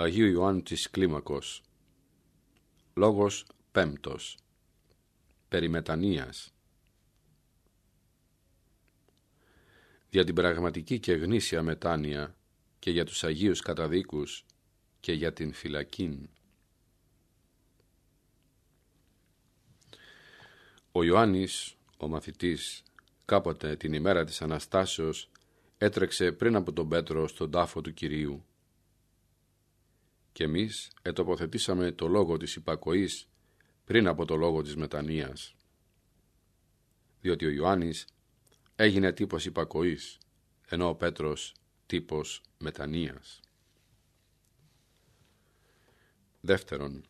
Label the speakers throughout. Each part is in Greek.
Speaker 1: Αγίου Ιωάννου της Κλίμακος. Λόγος πέμπτος. Περιμετανίας. Για την πραγματική και γνήσια μετάνοια και για τους Αγίους καταδίκους και για την φυλακήν. Ο Ιωάννης, ο μαθητής, κάποτε την ημέρα της Αναστάσεως έτρεξε πριν από τον Πέτρο στον τάφο του Κυρίου και εμείς ετοποθετήσαμε το λόγο της υπακοής πριν από το λόγο της μετανοίας. Διότι ο Ιωάννης έγινε τύπος υπακοής, ενώ ο Πέτρος τύπος μετανοίας. Δεύτερον,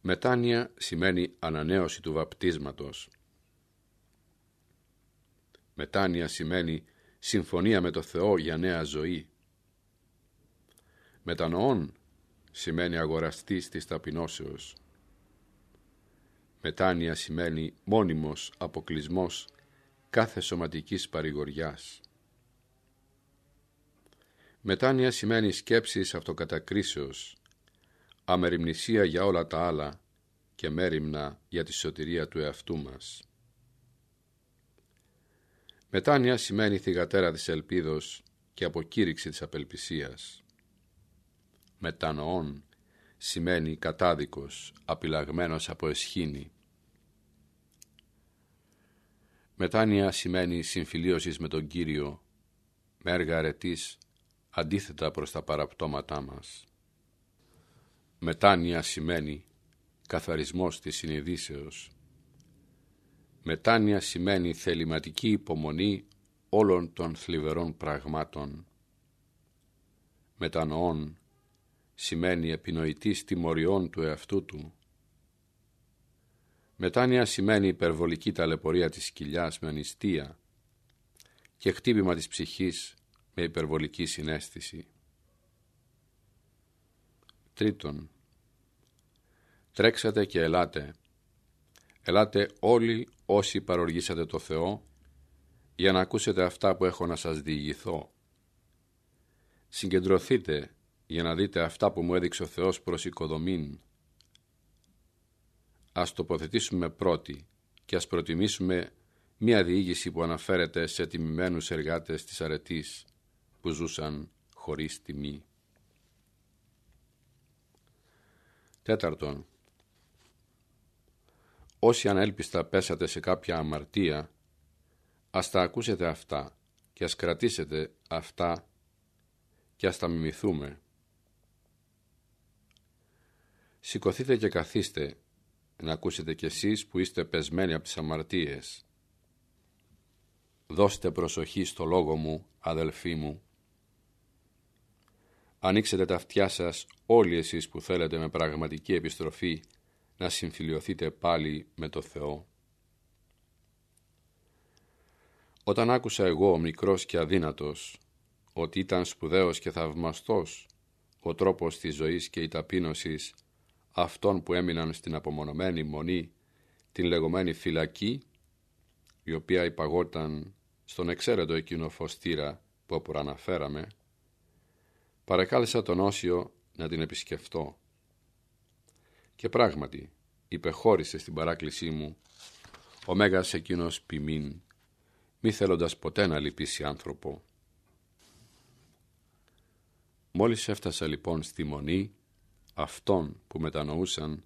Speaker 1: μετάνοια σημαίνει ανανέωση του βαπτίσματος. Μετάνοια σημαίνει συμφωνία με το Θεό για νέα ζωή. Μετανοών σημαίνει αγοραστής της ταπεινώσεως. Μετάνοια σημαίνει μόνιμος αποκλισμός κάθε σωματικής παρηγοριάς. Μετάνοια σημαίνει σκέψεις αυτοκατακρίσεως, αμεριμνησία για όλα τα άλλα και μέριμνα για τη σωτηρία του εαυτού μας. Μετάνοια σημαίνει θυγατέρα της ελπίδος και αποκήρυξη της απελπισίας μετανοών σημαίνει κατάδικος, απειλαγμένος από εσχήνη. Μετάνοια σημαίνει συμφιλίωσης με τον Κύριο, με έργα αρετής, αντίθετα προς τα παραπτώματά μας. Μετάνοια σημαίνει καθαρισμός της συνειδήσεως. Μετάνοια σημαίνει θεληματική υπομονή όλων των θλιβερών πραγμάτων. Μετανοών σημαίνει επινοητής τιμωριών του εαυτού του. Μετάνοια σημαίνει υπερβολική ταλαιπωρία της κοιλιάς με ανιστία και χτύπημα της ψυχής με υπερβολική συνέστηση. Τρίτον, τρέξατε και ελάτε. Ελάτε όλοι όσοι παροργήσατε το Θεό για να ακούσετε αυτά που έχω να σας διηγηθώ. Συγκεντρωθείτε για να δείτε αυτά που μου έδειξε ο Θεός προς οικοδομήν. Ας τοποθετήσουμε πρώτη και ας προτιμήσουμε μία διήγηση που αναφέρεται σε τιμημένους εργάτες της αρετής που ζούσαν χωρίς τιμή. Τέταρτον, όσοι ανέλπιστα πέσατε σε κάποια αμαρτία, ας τα ακούσετε αυτά και ας κρατήσετε αυτά και ας τα μιμηθούμε. Σηκωθείτε και καθίστε να ακούσετε κι εσείς που είστε πεσμένοι από τις αμαρτίες. Δώστε προσοχή στο λόγο μου, αδελφοί μου. Ανοίξετε τα αυτιά σας όλοι εσείς που θέλετε με πραγματική επιστροφή να συμφιλιωθείτε πάλι με το Θεό. Όταν άκουσα εγώ, μικρός και αδύνατος, ότι ήταν σπουδαίος και θαυμαστός ο τρόπος της ζωής και η ταπείνωσης αυτών που έμειναν στην απομονωμένη μονή την λεγόμενη φυλακή η οποία υπαγόταν στον εξαίρετο εκείνο φωστήρα που προαναφέραμε παρακάλεσα τον Όσιο να την επισκεφτώ και πράγματι υπεχώρησε στην παράκλησή μου ο μέγας εκείνος ποιμήν μη θέλοντας ποτέ να λυπήσει άνθρωπο. Μόλις έφτασα λοιπόν στη μονή αυτών που μετανοούσαν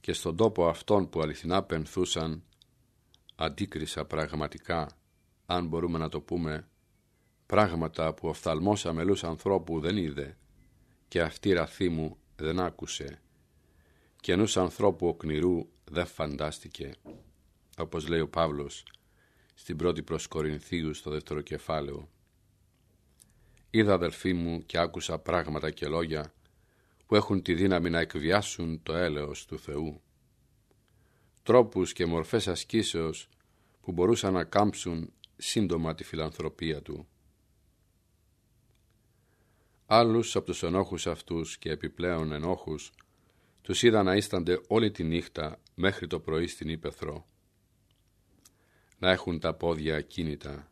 Speaker 1: και στον τόπο αυτών που αληθινά πενθούσαν αντίκρισα πραγματικά, αν μπορούμε να το πούμε, πράγματα που ο φθαλμός αμελούς ανθρώπου δεν είδε και αυτή ραθή μου δεν άκουσε και ενός ανθρώπου οκνηρού δεν φαντάστηκε, όπως λέει ο Παύλος στην πρώτη προς Κορινθίους στο δεύτερο κεφάλαιο. Είδα αδελφοί μου και άκουσα πράγματα και λόγια που έχουν τη δύναμη να εκβιάσουν το έλεος του Θεού. Τρόπους και μορφές ασκήσεως που μπορούσαν να κάμψουν σύντομα τη φιλανθρωπία του. Άλλους από τους ενόχους αυτούς και επιπλέον ενόχους τους είδα να ίστανται όλη τη νύχτα μέχρι το πρωί στην Ήπεθρο. Να έχουν τα πόδια ακίνητα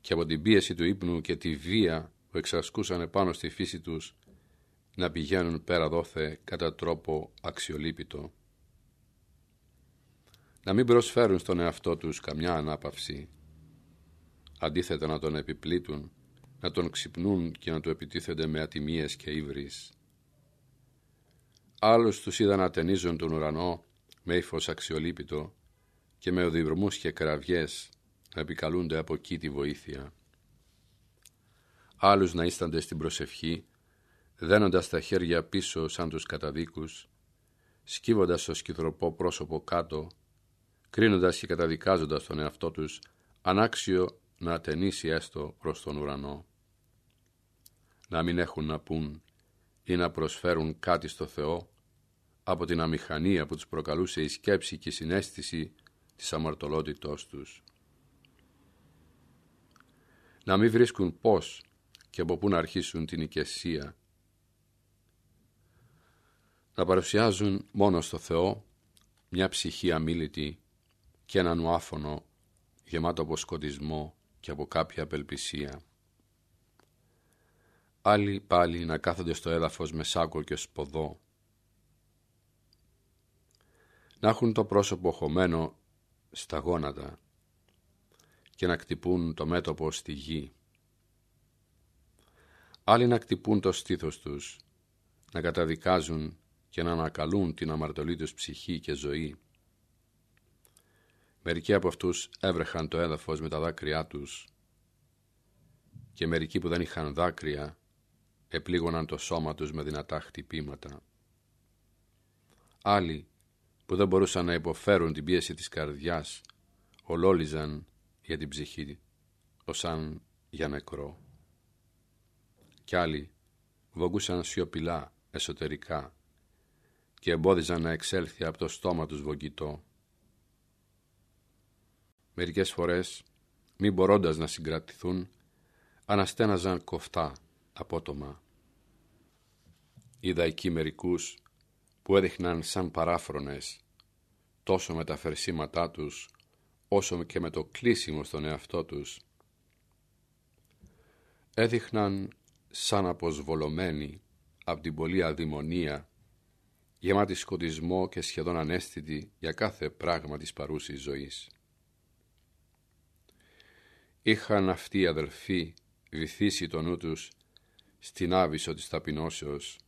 Speaker 1: και από την πίεση του ύπνου και τη βία που εξασκούσαν επάνω στη φύση τους να πηγαίνουν πέρα δόθε κατά τρόπο αξιολύπητο. Να μην προσφέρουν στον εαυτό τους καμιά ανάπαυση, αντίθετα να τον επιπλήττουν, να τον ξυπνούν και να του επιτίθενται με ατιμίες και ύβρις. Άλλους τους είδαν να ταινίζουν τον ουρανό με ύφος αξιολύπητο και με οδηβρμούς και κραυγές να επικαλούνται από εκεί τη βοήθεια. Άλλους να ίστανται στην προσευχή, δένοντας τα χέρια πίσω σαν τους καταδίκους, σκύβοντας το σκυθροπό πρόσωπο κάτω, κρίνοντας και καταδικάζοντας τον εαυτό τους, ανάξιο να ατενίσει έστω προς τον ουρανό. Να μην έχουν να πούν ή να προσφέρουν κάτι στο Θεό από την αμηχανία που τους προκαλούσε η σκέψη και η συνέστηση της αμαρτωλότητός τους. Να μην βρίσκουν πώς και από πού να αρχίσουν την οικεσία. Να παρουσιάζουν μόνο στο Θεό μια ψυχή αμήλυτη και έναν ουάφωνο γεμάτο από σκοτισμό και από κάποια απελπισία. Άλλοι πάλι να κάθονται στο έδαφος με σάκο και σποδό. Να έχουν το πρόσωπο χωμένο στα γόνατα και να κτυπούν το μέτωπο στη γη. Άλλοι να κτυπούν το στήθος τους, να καταδικάζουν και να ανακαλούν την αμαρτωλή τους ψυχή και ζωή. Μερικοί από αυτούς έβρεχαν το έδαφος με τα δάκρυά τους και μερικοί που δεν είχαν δάκρυα επλήγωναν το σώμα τους με δυνατά χτυπήματα. Άλλοι που δεν μπορούσαν να υποφέρουν την πίεση της καρδιάς ολόλιζαν για την ψυχή ως για νεκρό. Κι άλλοι βογκούσαν σιωπηλά εσωτερικά και εμπόδιζαν να εξέλθει από το στόμα τους βογγητό. Μερικές φορές, μη μπορώντας να συγκρατηθούν, αναστέναζαν κοφτά απότομα. Είδα εκεί μερικούς που έδειχναν σαν παράφρονες τόσο με τα φερσίματά τους όσο και με το κλείσιμο στον εαυτό τους. Έδειχναν σαν αποσβολωμένοι από την πολλή αδημονία γεμάτη σκοτισμό και σχεδόν ανέστητη για κάθε πράγμα της παρούσης ζωής. Είχαν αυτοί οι αδελφοί βυθίσει το νου τους στην άβυσο της ταπεινώσεως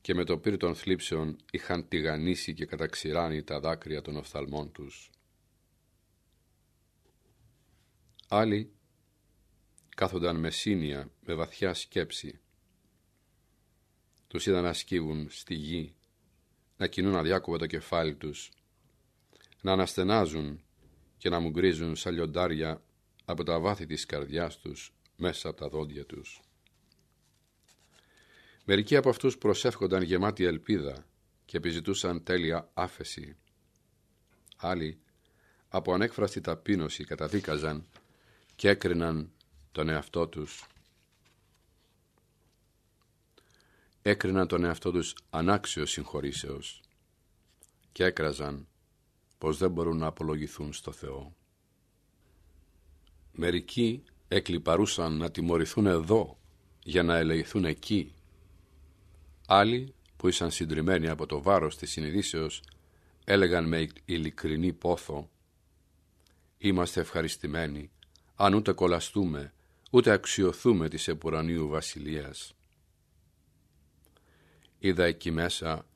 Speaker 1: και με το πύρ των θλίψεων είχαν τηγανίσει και καταξηράνει τα δάκρυα των οφθαλμών τους. Άλλοι κάθονταν με σύνια, με βαθιά σκέψη. Τους είδαν να σκύβουν στη γη, να κινούν αδιάκοπα το κεφάλι τους, να αναστενάζουν και να μου γκρίζουν σαν λιοντάρια από τα βάθη της καρδιάς τους μέσα από τα δόντια τους. Μερικοί από αυτούς προσεύχονταν γεμάτη ελπίδα και επιζητούσαν τέλεια άφεση. Άλλοι από ανέκφραστη ταπείνωση καταδίκαζαν και έκριναν τον εαυτό τους. Έκριναν τον εαυτό τους ανάξιος συγχωρήσεως και έκραζαν πως δεν μπορούν να απολογηθούν στο Θεό. Μερικοί εκλυπαρούσαν να τιμωρηθούν εδώ για να ελεηθούν εκεί Άλλοι που ήσαν συντριμμένοι από το βάρος της συνειδήσεως έλεγαν με ειλικρινή πόθο «Είμαστε ευχαριστημένοι, αν ούτε κολαστούμε, ούτε αξιοθούμε της επουρανίου βασιλείας». Είδα εκεί μέσα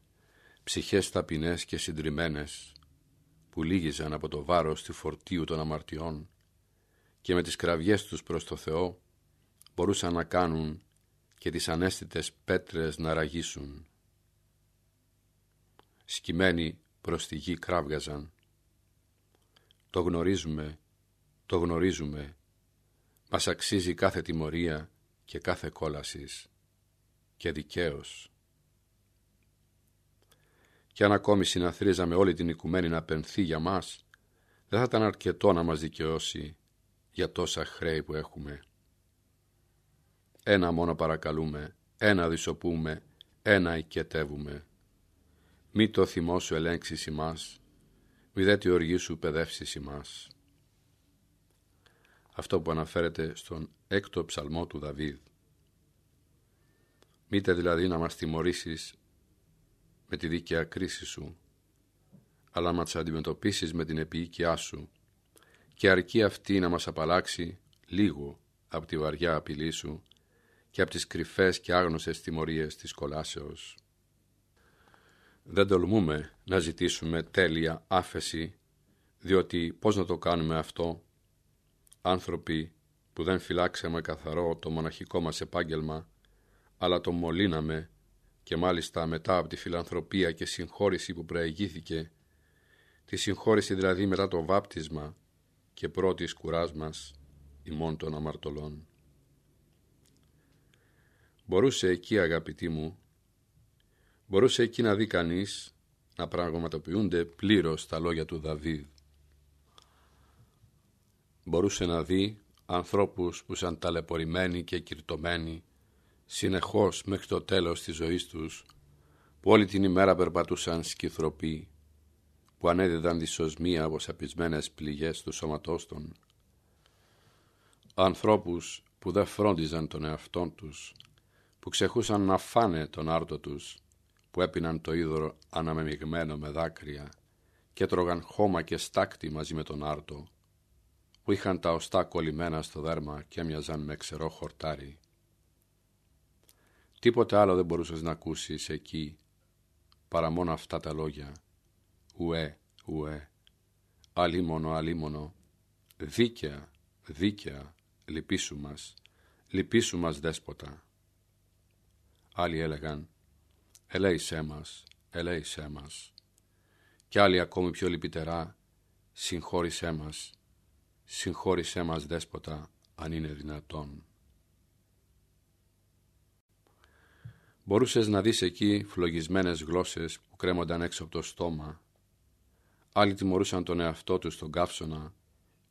Speaker 1: ψυχές ταπεινές και συντριμμένες που λύγιζαν από το βάρος του φορτίου των αμαρτιών και με τις κραυγές τους προς το Θεό μπορούσαν να κάνουν και τις ανέστητες πέτρες να ραγίσουν. Σκημένοι προς τη γη κράβγαζαν. Το γνωρίζουμε, το γνωρίζουμε, μας αξίζει κάθε τιμωρία και κάθε κόλασης και δικαίως. Κι αν ακόμη συναθρίζαμε όλη την οικουμένη να πενθεί για μας, δεν θα ήταν αρκετό να μας δικαιώσει για τόσα χρέη που έχουμε. Ένα μόνο παρακαλούμε, ένα δυσοπούμε, ένα οικετεύουμε. Μη το θυμό σου ελέγξεις ημάς, μη δε τη οργή σου παιδεύσεις ημάς. Αυτό που αναφέρεται στον έκτο ψαλμό του Δαβίδ. Μήτε δηλαδή να μας τιμωρήσεις με τη δίκαια κρίση σου, αλλά να μας αντιμετωπίσεις με την επίοικιά σου και αρκεί αυτή να μας απαλλάξει λίγο από τη βαριά απειλή σου και από τις κρυφές και άγνωσες τιμωρίες της κολάσεως. Δεν τολμούμε να ζητήσουμε τέλεια άφεση, διότι πώς να το κάνουμε αυτό, άνθρωποι που δεν φυλάξαμε καθαρό το μοναχικό μας επάγγελμα, αλλά το μολύναμε και μάλιστα μετά από τη φιλανθρωπία και συγχώρηση που προηγήθηκε, τη συγχώρηση δηλαδή μετά το βάπτισμα και πρώτης κουράς μας, ημών των αμαρτωλών. Μπορούσε εκεί αγαπητοί μου, μπορούσε εκεί να δει κανείς να πραγματοποιούνται πλήρως τα λόγια του Δαβίδ. Μπορούσε να δει ανθρώπους που σαν ταλαιπωρημένοι και κυρτωμένοι συνεχώς μέχρι το τέλος της ζωής τους που όλη την ημέρα περπατούσαν σκυθροποί που ανέδιδαν δυσοσμία από σαπισμένες πληγές του σώματός των. Ανθρώπους που δεν φρόντιζαν τον εαυτόν τους που ξεχούσαν να φάνε τον άρτο τους που έπιναν το είδωρο αναμεμειγμένο με δάκρυα και τρώγαν χώμα και στάκτη μαζί με τον άρτο που είχαν τα οστά κολλημένα στο δέρμα και έμοιαζαν με ξερό χορτάρι. Τίποτε άλλο δεν μπορούσες να ακούσεις εκεί παρά μόνο αυτά τα λόγια. Ουέ, ουέ, αλίμονο, αλίμονο, δίκαια, δίκαια, λυπήσου μας, λυπήσου μας δέσποτα. Άλλοι έλεγαν, ελέησέ μας, ελέησέ μας. Κι άλλοι ακόμη πιο λυπητερά, συγχώρησέ μας, συγχώρησέ μας δέσποτα, αν είναι δυνατόν. Μπορούσες να δεις εκεί φλογισμένες γλώσσες που κρέμονταν έξω από το στόμα. Άλλοι τιμωρούσαν τον εαυτό τους στον καύσωνα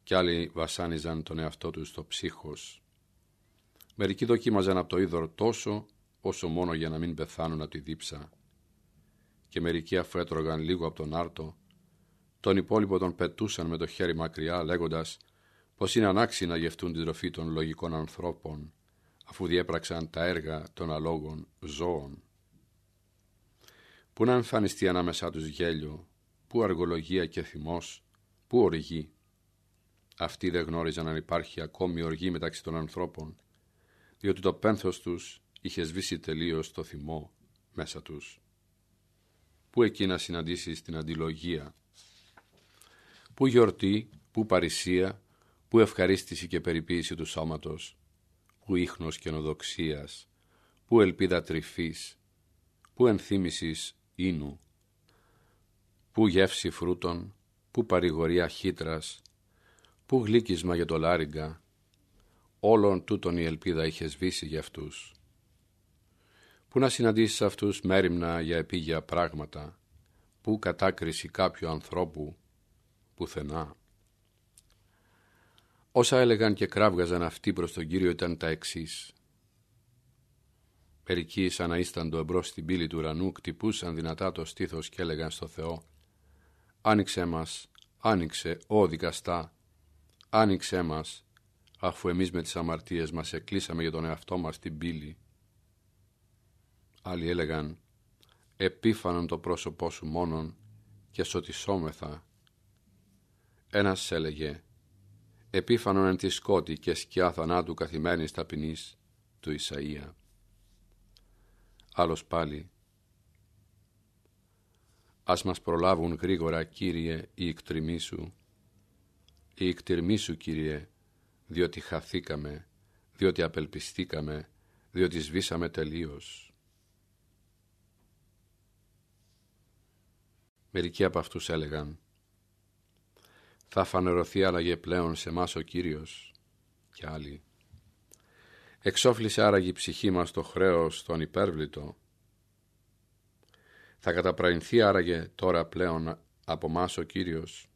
Speaker 1: και άλλοι βασάνιζαν τον εαυτό τους στο ψύχος. Μερικοί δοκίμαζαν από το είδωρο τόσο όσο μόνο για να μην πεθάνουν από τη δίψα. Και μερικοί αφού έτρωγαν λίγο από τον άρτο, τον υπόλοιπο τον πετούσαν με το χέρι μακριά λέγοντας πως είναι ανάξι να γευτούν την τροφή των λογικών ανθρώπων αφού διέπραξαν τα έργα των αλόγων ζώων. Πού να εμφανιστεί ανάμεσά τους γέλιο, πού αργολογία και θυμός, πού οργή. Αυτοί δεν γνώριζαν αν υπάρχει ακόμη οργή μεταξύ των ανθρώπων, διότι το πένθος τους είχε σβήσει τελείως το θυμό μέσα τους. Πού εκεί να συναντήσεις την αντιλογία, πού γιορτή, πού παρησία, πού ευχαρίστηση και περιποίηση του σώματος, πού ίχνος καινοδοξίας, πού ελπίδα τρυφής, πού ενθύμησης ίνου, πού γεύση φρούτων, πού παρηγορία χύτρας, πού γλύκισμα για το λάριγκα, όλων τούτων η ελπίδα είχε σβήσει για αυτούς. Πού να συναντήσεις αυτούς μέρημνα για επίγεια πράγματα, πού κατάκριση κάποιου ανθρώπου, πουθενά. Όσα έλεγαν και κράβγαζαν αυτοί προς τον Κύριο ήταν τα εξής. Μερικοί σαν να ήσταν εμπρός στην πύλη του ουρανού κτυπούσαν δυνατά το στήθος και έλεγαν στο Θεό «Άνοιξε μας, άνοιξε, ω δικαστά, άνοιξέ μας, αφού εμείς με τις αμαρτίες μας εκλείσαμε για τον εαυτό μας την πύλη». Άλλοι έλεγαν «Επίφανον το πρόσωπό σου μόνον και σωτισόμεθα». Ένας έλεγε επίφανον εν τη σκότη και σκιά θανάτου καθημένης ταπεινής του Ισαΐα. Άλλος πάλι, ας μας προλάβουν γρήγορα, Κύριε, οι εκτριμοί σου, οι εκτριμοί σου, Κύριε, διότι χαθήκαμε, διότι απελπιστήκαμε, διότι σβήσαμε τελείως. Μερικοί από αυτούς έλεγαν θα φανερωθεί άλλαγε πλέον σε μας ο Κύριος και άλλοι. Εξόφλησε άραγε η ψυχή μας το χρέος τον υπέρβλητο. Θα καταπραϊνθεί άραγε τώρα πλέον από μας ο Κύριος.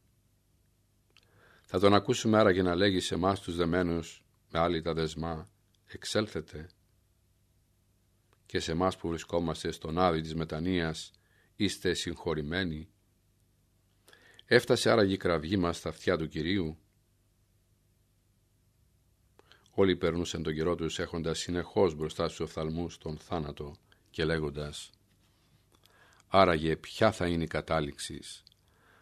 Speaker 1: Θα τον ακούσουμε άραγε να λέγει σε μας τους δεμένους με άλλη τα δεσμά «Εξέλθετε» και σε μας που βρισκόμαστε στον άδει της μετανοίας είστε συγχωρημένοι Έφτασε άραγε η κραυγή μας στα αυτιά του Κυρίου. Όλοι περνούσαν τον καιρό τους έχοντας συνεχώς μπροστά στους οφθαλμούς τον θάνατο και λέγοντας «Άραγε ποια θα είναι η κατάληξης,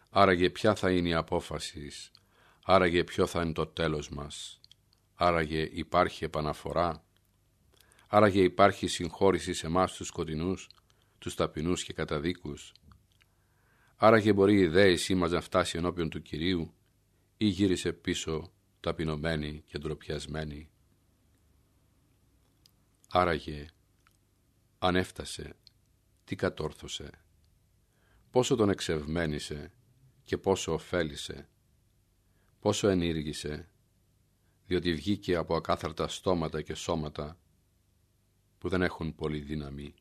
Speaker 1: άραγε ποια θα είναι η απόφασης, άραγε ποιο θα είναι το τέλος μας, άραγε υπάρχει επαναφορά, άραγε υπάρχει συγχώρηση σε εμάς τους σκοτεινούς, τους ταπεινούς και καταδίκους, άραγε μπορεί η δέησή μας να φτάσει ενώπιον του Κυρίου ή γύρισε πίσω ταπεινωμένη και ντροπιασμένη. Άραγε, αν έφτασε, τι κατόρθωσε, πόσο τον εξευμένησε και πόσο ωφέλησε, πόσο ενήργησε, διότι βγήκε από ακάθαρτα στόματα και σώματα που δεν έχουν πολύ δύναμη.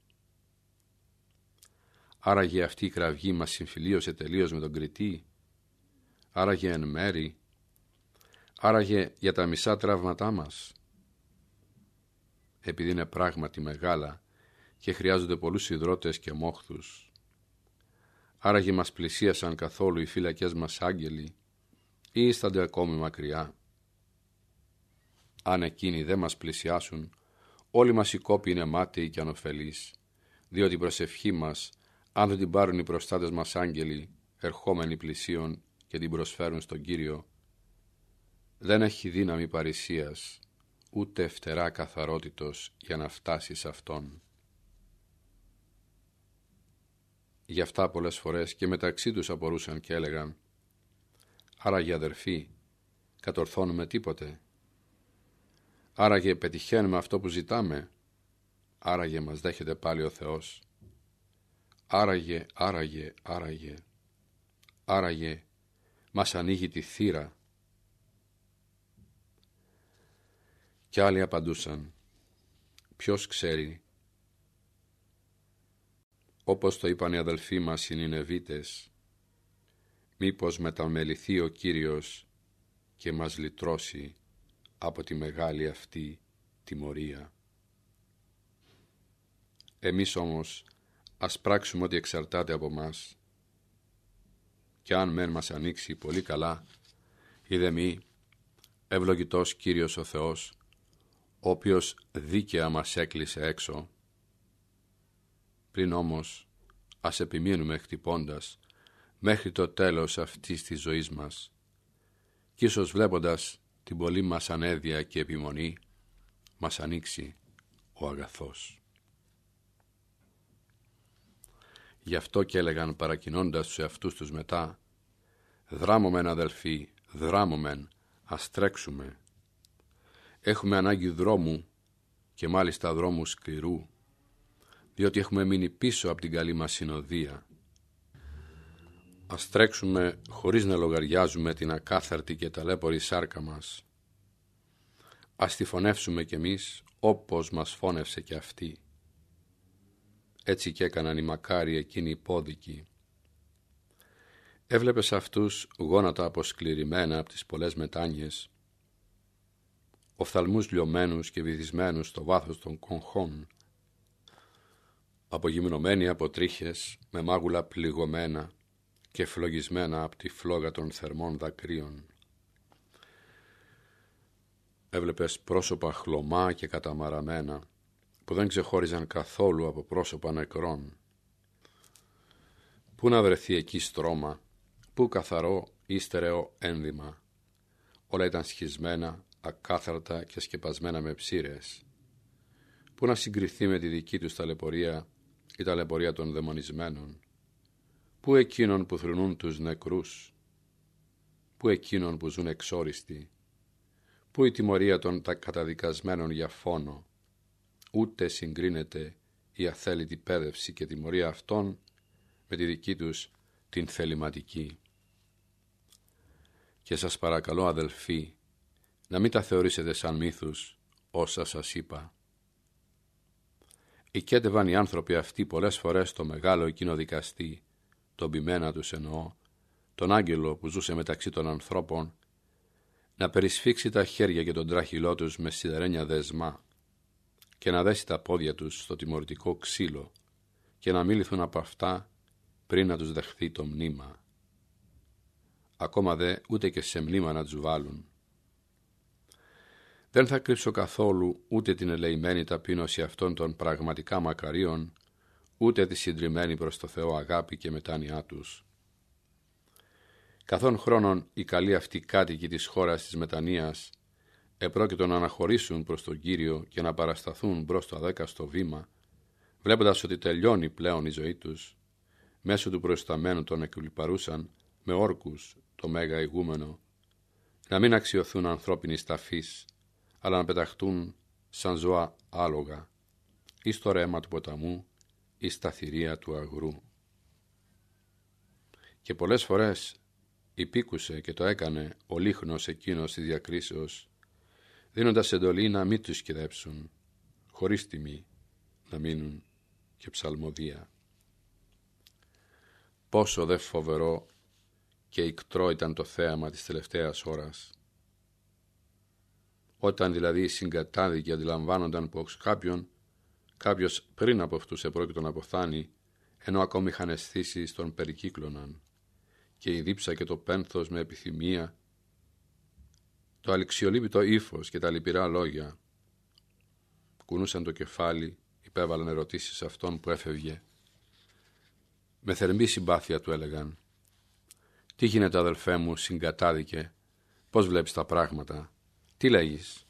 Speaker 1: Άραγε αυτή η κραυγή μας συμφιλίωσε τελείως με τον κριτή, άραγε εν μέρη, άραγε για τα μισά τραύματά μας, επειδή είναι πράγματι μεγάλα και χρειάζονται πολλούς υδρότες και μόχθους. Άραγε μας πλησίασαν καθόλου οι φύλακες μας άγγελοι ή ίστανται ακόμη μακριά. Αν εκείνοι δεν μας πλησιάσουν, όλοι μας οι κόποι είναι μάταιοι και ανοφελείς, διότι η προσευχή μας, αν δεν την πάρουν οι προστάτες μας άγγελοι, ερχόμενοι πλησίων και την προσφέρουν στον Κύριο, δεν έχει δύναμη παρησίας, ούτε φτερά καθαρότητος για να φτάσει σε Αυτόν. Γι' αυτά πολλές φορές και μεταξύ τους απορούσαν και έλεγαν «Άραγε αδερφοί, κατορθώνουμε τίποτε. Άραγε πετυχαίνουμε αυτό που ζητάμε. Άραγε μας δέχεται πάλι ο Θεός. Άραγε, άραγε, άραγε. Άραγε μας ανοίγει τη θύρα Κι άλλοι απαντούσαν «Ποιος ξέρει» όπως το είπαν οι αδελφοί μας οι Νινεβίτες μήπως μεταμεληθεί ο Κύριος και μας λυτρώσει από τη μεγάλη αυτή τιμωρία. Εμείς όμως ας πράξουμε ό,τι εξαρτάται από μας και αν μεν μας ανοίξει πολύ καλά είδε μη ευλογητός Κύριος ο Θεός ο οποίος δίκαια μας έκλεισε έξω. Πριν όμως, ας επιμείνουμε χτυπώντας μέχρι το τέλος αυτής της ζωής μας κι ίσως βλέποντας την πολύ μας ανέδεια και επιμονή μας ανοίξει ο αγαθός. Γι' αυτό και έλεγαν παρακινώντας τους εαυτούς τους μετά «Δράμομεν αδελφοί, δράμομεν, ας τρέξουμε, Έχουμε ανάγκη δρόμου και μάλιστα δρόμου σκληρού, διότι έχουμε μείνει πίσω από την καλή μας συνοδεία. Ας τρέξουμε χωρίς να λογαριάζουμε την ακάθαρτη και ταλέπορη σάρκα μας. Ας τη φωνεύσουμε κι εμείς όπως μας φώνευσε και αυτή. Έτσι και έκαναν οι μακάρι εκείνοι οι πόδικοι. Έβλεπες αυτούς γόνατα αποσκληρημένα από τις πολλές μετάνιες οφθαλμούς λιωμένους και βυθισμένους στο βάθος των κογχών, απογυμνωμένοι από τρίχες με μάγουλα πληγωμένα και φλογισμένα από τη φλόγα των θερμών δακρύων. Έβλεπες πρόσωπα χλωμά και καταμαραμένα που δεν ξεχώριζαν καθόλου από πρόσωπα νεκρών. Πού να βρεθεί εκεί στρώμα, πού καθαρό ή στερεό ένδυμα. Όλα ήταν σχισμένα ακάθαρτα και σκεπασμένα με ψήρες. Πού να συγκριθεί με τη δική τους ταλαιπωρία η ταλαιπωρία των δαιμονισμένων. Πού εκείνων που θρυνούν τους νεκρούς. Πού εκείνων που ζουν εξόριστοι. Πού η τιμωρία των καταδικασμένων για φόνο. Ούτε συγκρίνεται η αθέλητη πέδευση και τιμωρία αυτών με τη δική τους την θεληματική. Και σας παρακαλώ αδελφοί, να μην τα θεωρήσετε σαν μύθους όσα σας είπα. Οικέτευαν οι άνθρωποι αυτοί πολλές φορές το μεγάλο εκείνο δικαστή, τον πειμένα τους εννοώ, τον άγγελο που ζούσε μεταξύ των ανθρώπων, να περισφίξει τα χέρια και τον τράχυλό τους με σιδερένια δεσμά και να δέσει τα πόδια τους στο τιμωρητικό ξύλο και να μίληθουν από αυτά πριν να τους δεχθεί το μνήμα. Ακόμα δε ούτε και σε μνήμα να τους βάλουν Δεν θα κρύψω καθόλου ούτε την ελεημένη ταπείνωση αυτών των πραγματικά μακαρίων, ούτε τη συντριμμένη προς το Θεό αγάπη και μετάνοιά τους. Καθόν χρόνων οι καλοί αυτοί κάτοικοι της χώρας της μετανοίας επρόκειτο να αναχωρήσουν προς τον Κύριο και να παρασταθούν μπρος το αδέκαστο βήμα, βλέποντας ότι τελειώνει πλέον η ζωή τους, μέσω του προϊσταμένου τον εκλυπαρούσαν με όρκους το μέγα ηγούμενο, να μην αξιωθούν ανθρώπινοι σταφείς, αλλά να πεταχτούν σαν ζώα άλογα, ή στο ρέμα του ποταμού, ή στα θηρία του αγρού. Και πολλές φορές υπήκουσε και το έκανε ο λίχνος εκείνος της διακρίσεως, δίνοντας εντολή να μην τους κυδέψουν, χωρίς τιμή να μείνουν και ψαλμοδία. Πόσο δε φοβερό και ικτρό ήταν το θέαμα της τελευταίας ώρας. Όταν δηλαδή οι συγκατάδικοι αντιλαμβάνονταν πως κάποιον, κάποιος πριν από αυτούς επρόκειτο να αποθάνει, ενώ ακόμη είχαν αισθήσει στον περικύκλωναν και η δίψα και το πένθος με επιθυμία, το αλεξιολύπητο ύφος και τα λυπηρά λόγια. Κουνούσαν το κεφάλι, υπέβαλαν ερωτήσεις αυτόν που έφευγε. Με θερμή συμπάθεια του έλεγαν «Τι γίνεται αδελφέ μου, συγκατάδικε, πώς βλέπεις τα πράγματα, τι λέγεις,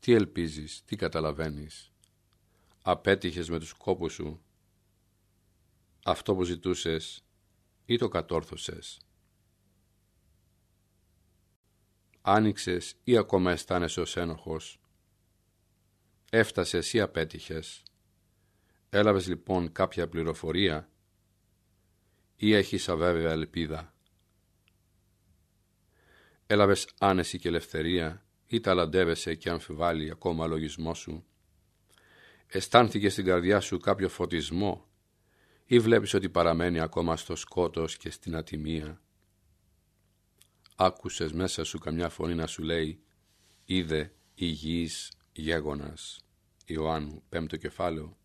Speaker 1: τι ελπίζεις, τι καταλαβαίνεις, απέτυχες με τους κόπους σου, αυτό που ζητούσες ή το κατόρθωσες; Άνοιξες ή ακόμα αισθάνεσαι ως ένοχος; Έφτασες ή απέτυχες; Έλαβες λοιπόν κάποια πληροφορία; Ή έχεις αβέβαια ελπίδα; Έλαβες άνεση και ελευθερία ή ταλαντεύεσαι και αμφιβάλλει ακόμα λογισμός σου; Αισθάνθηκες στην καρδιά σου κάποιο φωτισμό ή βλέπεις ότι παραμένει ακόμα στο σκότος και στην ατιμία; Άκουσες μέσα σου καμιά φωνή να σου λέει «Είδε υγιής γέγονας» Ιωάννου, πέμπτο κεφάλαιο.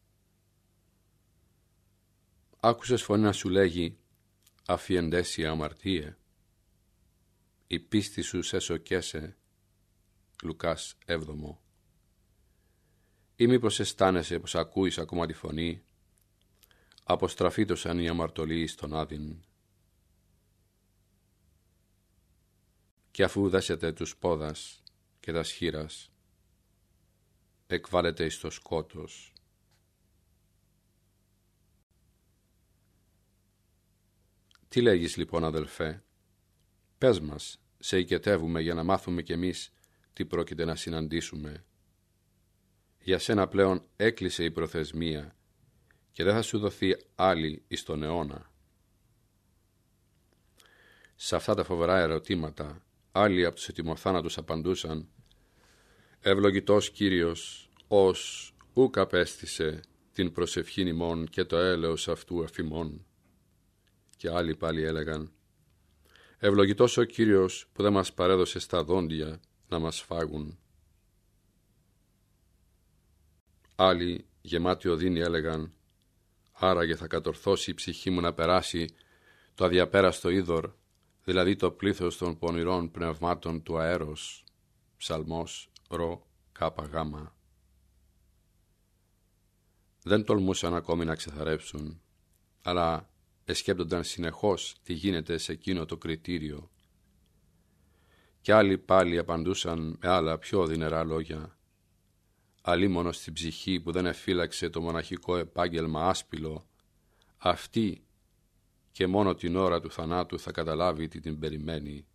Speaker 1: Άκουσες φωνή να σου λέγει «Αφιεντέσια αμαρτίε» «Η πίστη σου σε σοκέσε» Λουκάς έβδομο. Ή μήπως αισθάνεσαι πως ακούεις ακόμα τη φωνή αποστραφήτωσαν οι αμαρτωλοί στον Άδην. Και αφού δέσετε τους πόδας και τα σχήρας, εκβάλλετε εις το σκότος. Τι λέγεις λοιπόν αδελφέ, πες μας, σε οικετεύουμε για να μάθουμε κι εμείς τι πρόκειται να συναντήσουμε. Για σένα πλέον έκλεισε η προθεσμία και δεν θα σου δοθεί άλλη εις τον αιώνα. Σε αυτά τα φοβερά ερωτήματα, άλλοι από τους ετοιμοθάνατους απαντούσαν «Ευλογητός Κύριος, ως ουκ απέστησε την προσευχήν ημών και το έλεος αυτού αφημών». Και άλλοι πάλι έλεγαν «Ευλογητός ο Κύριος που δεν μας παρέδωσε στα δόντια να μας φάγουν». Άλλοι γεμάτοι οδύνη έλεγαν άραγε θα κατορθώσει η ψυχή μου να περάσει το αδιαπέραστο είδωρ, δηλαδή το πλήθος των πονηρών πνευμάτων του αέρος. Ψαλμός ρο κάπα γάμα. Δεν τολμούσαν ακόμη να ξεθαρέψουν, αλλά εσκέπτονταν συνεχώς τι γίνεται σε εκείνο το κριτήριο. Κι άλλοι πάλι απαντούσαν με άλλα πιο δυνερά λόγια αλίμονος στην ψυχή που δεν εφύλαξε το μοναχικό επάγγελμα άσπυλο, αυτή και μόνο την ώρα του θανάτου θα καταλάβει τι την περιμένει.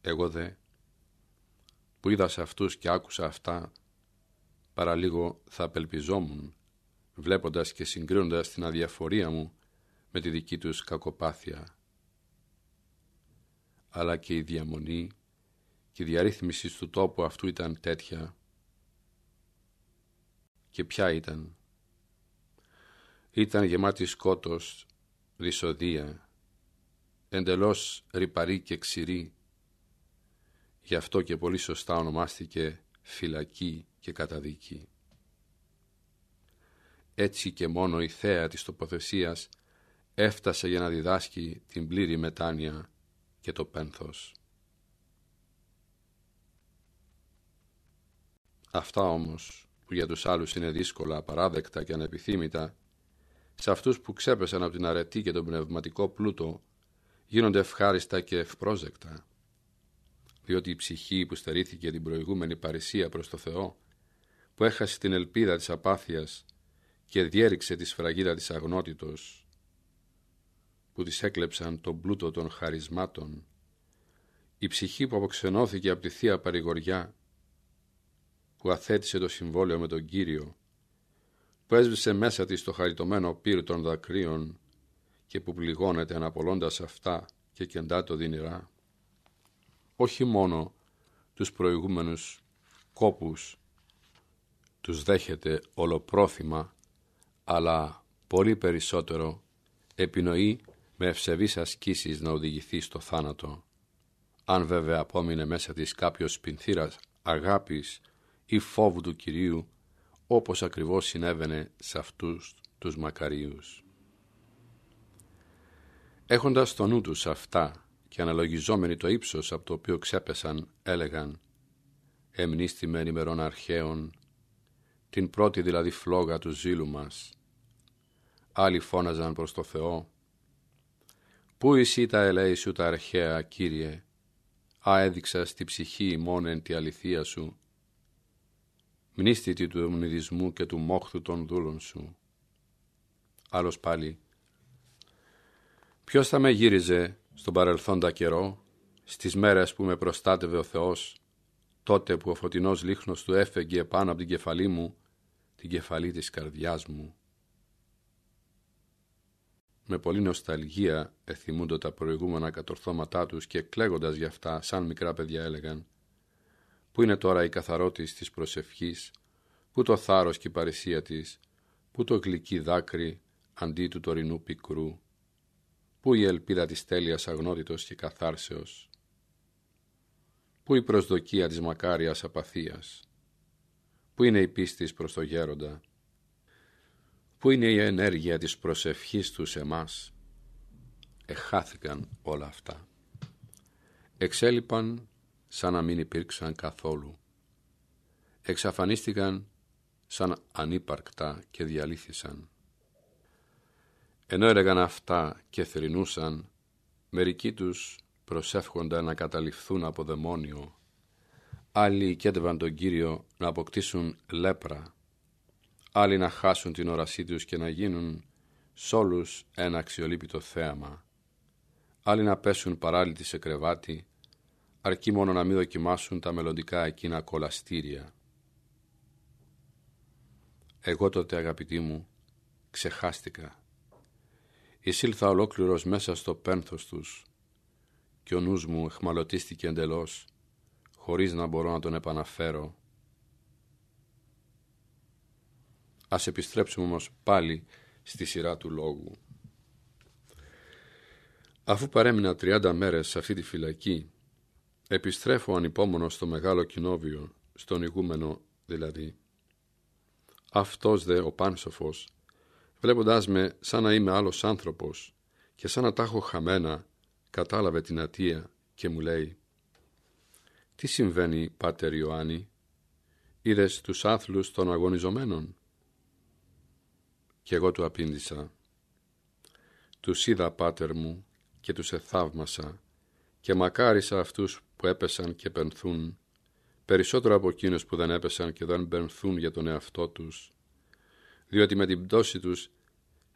Speaker 1: Εγώ δε, που είδα σε αυτούς και άκουσα αυτά, παραλίγο θα απελπιζόμουν, βλέποντας και συγκρίνοντας την αδιαφορία μου με τη δική τους κακοπάθεια. Αλλά και η διαμονή και η διαρρύθμιση του τόπου αυτού ήταν τέτοια. Και ποια ήταν; Ήταν γεμάτη σκότος, δυσοδεία, εντελώς ρυπαρή και ξηρή. Γι' αυτό και πολύ σωστά ονομάστηκε φυλακή και καταδίκη. Έτσι και μόνο η θέα της τοποθεσίας έφτασε για να διδάσκει την πλήρη μετάνοια και το πένθος. Αυτά όμως που για τους άλλους είναι δύσκολα, απαράδεκτα και ανεπιθύμητα, σε αυτούς που ξέπεσαν από την αρετή και τον πνευματικό πλούτο, γίνονται ευχάριστα και ευπρόζεκτα. Διότι η ψυχή που στερήθηκε την προηγούμενη παρησία προς το Θεό, που έχασε την ελπίδα της απάθειας και διέριξε τη σφραγίδα της αγνότητος, που της έκλεψαν τον πλούτο των χαρισμάτων, η ψυχή που αποξενώθηκε από τη Θεία Παρηγοριά, που αθέτησε το συμβόλαιο με τον Κύριο, που έσβησε μέσα της το χαριτωμένο πύρ των δακρύων και που πληγώνεται αναπολώντας αυτά και κεντά το δίνηρά. Όχι μόνο τους προηγούμενους κόπους τους δέχεται ολοπρόθυμα, αλλά πολύ περισσότερο επινοεί με ευσεβείς ασκήσεις να οδηγηθεί στο θάνατο. Αν βέβαια απόμεινε μέσα της κάποιος πινθύρας αγάπης ή φόβου του Κυρίου, όπως ακριβώς συνέβαινε σε αυτούς τους μακαρίους. Έχοντας στο νου τους αυτά και αναλογιζόμενοι το ύψος από το οποίο ξέπεσαν, έλεγαν «Εμνίστημεν ημερών αρχαίων, την πρώτη δηλαδή φλόγα του ζήλου μας». Άλλοι φώναζαν προς το Θεό «Πού εσύ τα ελέη σου τα αρχαία, Κύριε, α έδειξα στη ψυχή ημών εν τη αληθεία σου, μνήστητη του ευνηδισμού και του μόχθου των δούλων σου». Άλλος πάλι Ποιος θα με γύριζε στον παρελθόντα καιρό, στις μέρες που με προστάτευε ο Θεός, τότε που ο φωτεινός λίχνος του έφεγγε πάνω από την κεφαλή μου, την κεφαλή της καρδιάς μου. Με πολλή νοσταλγία εθιμούνται τα προηγούμενα κατορθώματά τους και κλαίγοντας γι' αυτά σαν μικρά παιδιά έλεγαν «Πού είναι τώρα η καθαρότης της προσευχής, πού το θάρρος και η παρησία της, πού το γλυκύ δάκρυ αντί του τωρινού πικρού, Πού η ελπίδα της τέλειας αγνότητος και καθάρσεως. Πού η προσδοκία της μακάριας απαθίας. Πού είναι η πίστη προς το γέροντα. Πού είναι η ενέργεια της προσευχής τους σε μας. Εχάθηκαν όλα αυτά. Εξέλιπαν σαν να μην υπήρξαν καθόλου. Εξαφανίστηκαν σαν ανύπαρκτα και διαλύθησαν. Ενώ έλεγαν αυτά και θρυνούσαν, μερικοί τους προσεύχονταν να καταληφθούν από δαιμόνιο, άλλοι κέντευαν τον Κύριο να αποκτήσουν λέπρα, άλλοι να χάσουν την όρασή τους και να γίνουν σ' όλους ένα αξιολύπητο θέαμα, άλλοι να πέσουν παράλληλοι σε κρεβάτι, αρκεί μόνο να μην δοκιμάσουν τα μελλοντικά εκείνα κολαστήρια. Εγώ τότε αγαπητοί μου ξεχάστηκα Εισήλθα ολόκληρος μέσα στο πένθος τους και ο νους μου εχμαλωτίστηκε εντελώς χωρίς να μπορώ να τον επαναφέρω. Ας επιστρέψουμε όμως πάλι στη σειρά του λόγου. Αφού παρέμεινα τριάντα μέρες σε αυτή τη φυλακή, επιστρέφω ανυπόμονος στο μεγάλο κοινόβιο, στον ηγούμενο δηλαδή. Αυτός δε ο πάνσοφος βλέποντάς με σαν να είμαι άλλος άνθρωπος και σαν να τα έχω χαμένα, κατάλαβε την ατία και μου λέει «Τι συμβαίνει, Πάτερ Ιωάννη, είδες τους άθλους των αγωνιζομένων» και εγώ του απήντησα «Τους είδα, Πάτερ μου, και τους εθαύμασα και μακάρισα αυτούς που έπεσαν και πενθούν, περισσότερο από εκείνους που δεν έπεσαν και δεν πενθούν για τον εαυτό τους, διότι με την πτώση τους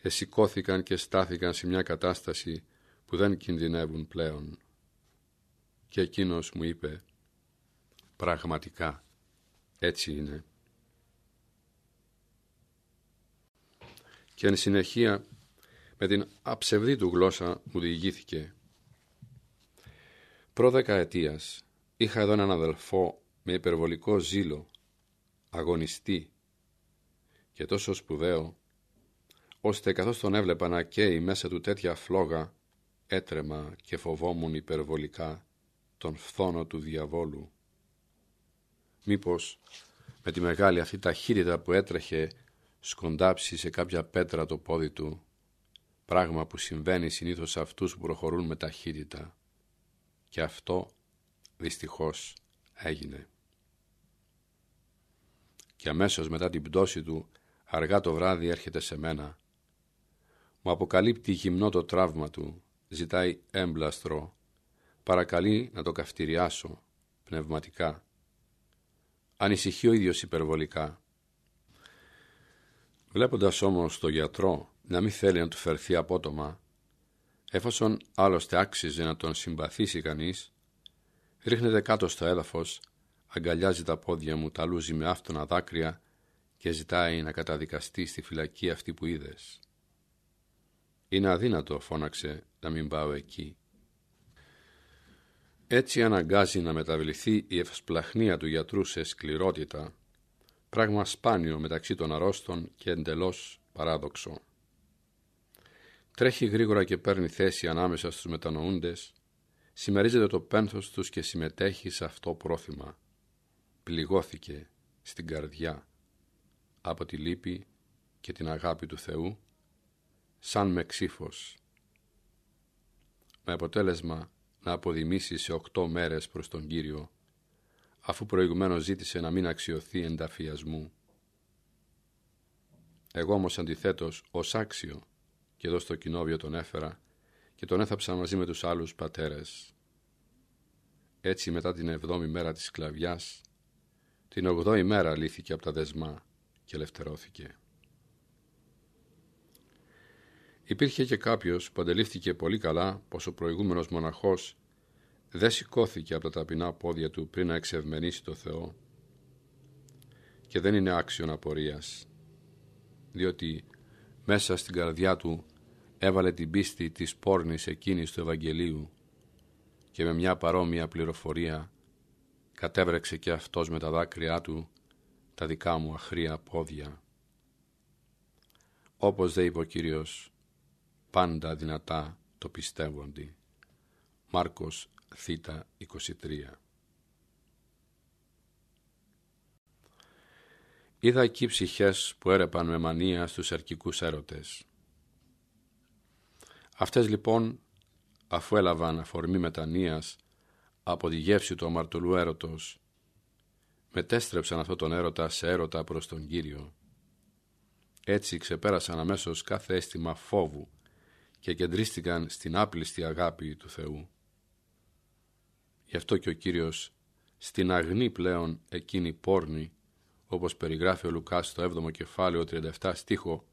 Speaker 1: εσηκώθηκαν και στάθηκαν σε μια κατάσταση που δεν κινδυνεύουν πλέον. Και εκείνος μου είπε «Πραγματικά, έτσι είναι». Και εν συνεχεία με την αψευδή του γλώσσα μου διηγήθηκε «Προ δεκαετίας είχα εδώ έναν αδελφό με υπερβολικό ζήλο, αγωνιστή και τόσο σπουδαίο ώστε καθώς τον έβλεπα να καίει μέσα του τέτοια φλόγα, έτρεμα και φοβόμουν υπερβολικά τον φθόνο του διαβόλου. Μήπως με τη μεγάλη αυτή ταχύτητα που έτρεχε σκοντάψει σε κάποια πέτρα το πόδι του, πράγμα που συμβαίνει συνήθως σε αυτούς που προχωρούν με ταχύτητα. Και αυτό δυστυχώς έγινε. και αμέσως μετά την πτώση του αργά το βράδυ έρχεται σε μένα. Μου αποκαλύπτει γυμνό το τραύμα του, ζητάει έμπλαστρο, παρακαλεί να το καυτηριάσω πνευματικά. Ανησυχεί ο ίδιος υπερβολικά. Βλέποντας όμως το γιατρό να μην θέλει να του φερθεί απότομα, εφόσον άλλωστε άξιζε να τον συμπαθήσει κανείς, ρίχνεται κάτω στο έδαφος, αγκαλιάζει τα πόδια μου, ταλούζει με άφτονα δάκρυα και ζητάει να καταδικαστεί στη φυλακή αυτή που είδες. «Είναι αδύνατο», φώναξε, «να μην πάω εκεί». Έτσι αναγκάζει να μεταβληθεί η ευσπλαχνία του γιατρού σε σκληρότητα, πράγμα σπάνιο μεταξύ των αρρώστων και εντελώς παράδοξο. Τρέχει γρήγορα και παίρνει θέση ανάμεσα στους μετανοούντες, συμμερίζεται το πένθος τους και συμμετέχει σε αυτό πρόθυμα. Πληγώθηκε στην καρδιά από τη λύπη και την αγάπη του Θεού, σαν με ξύφος, με αποτέλεσμα να αποδημήσει σε οκτώ μέρες προς τον Κύριο, αφού προηγουμένως ζήτησε να μην αξιωθεί ενταφιασμού. Εγώ όμως αντιθέτως ως άξιο και εδώ στο κοινόβιο τον έφερα και τον έθαψα μαζί με τους άλλους πατέρες. Έτσι μετά την εβδόμη μέρα της σκλαβιάς, την ογδόη μέρα λύθηκε από τα δεσμά και ελευθερώθηκε. Υπήρχε και κάποιος που αντελήφθηκε πολύ καλά πως ο προηγούμενος μοναχός δεν σηκώθηκε από τα ταπεινά πόδια του πριν να εξευμενήσει το Θεό και δεν είναι άξιον απορίας διότι μέσα στην καρδιά του έβαλε την πίστη της πόρνης εκείνης του Ευαγγελίου και με μια παρόμοια πληροφορία κατέβρεξε και αυτός με τα δάκρυά του τα δικά μου αχρία πόδια. Όπως δε είπε ο Κύριος, πάντα δυνατά το πιστεύονται. Μάρκος Θ 23 Είδα εκεί ψυχές που έρεπαν με μανία στους αρκικούς έρωτες. Αυτές λοιπόν, αφού έλαβαν αφορμή μετανοίας από τη γεύση του αμαρτωλού έρωτος, μετέστρεψαν αυτόν τον έρωτα σε έρωτα προς τον Κύριο. Έτσι ξεπέρασαν αμέσως κάθε αίσθημα φόβου και κεντρίστηκαν στην άπληστη αγάπη του Θεού. Γι' αυτό και ο Κύριος στην αγνή πλέον εκείνη πόρνη, όπως περιγράφει ο Λουκάς στο 7ο κεφάλαιο 37 στίχο,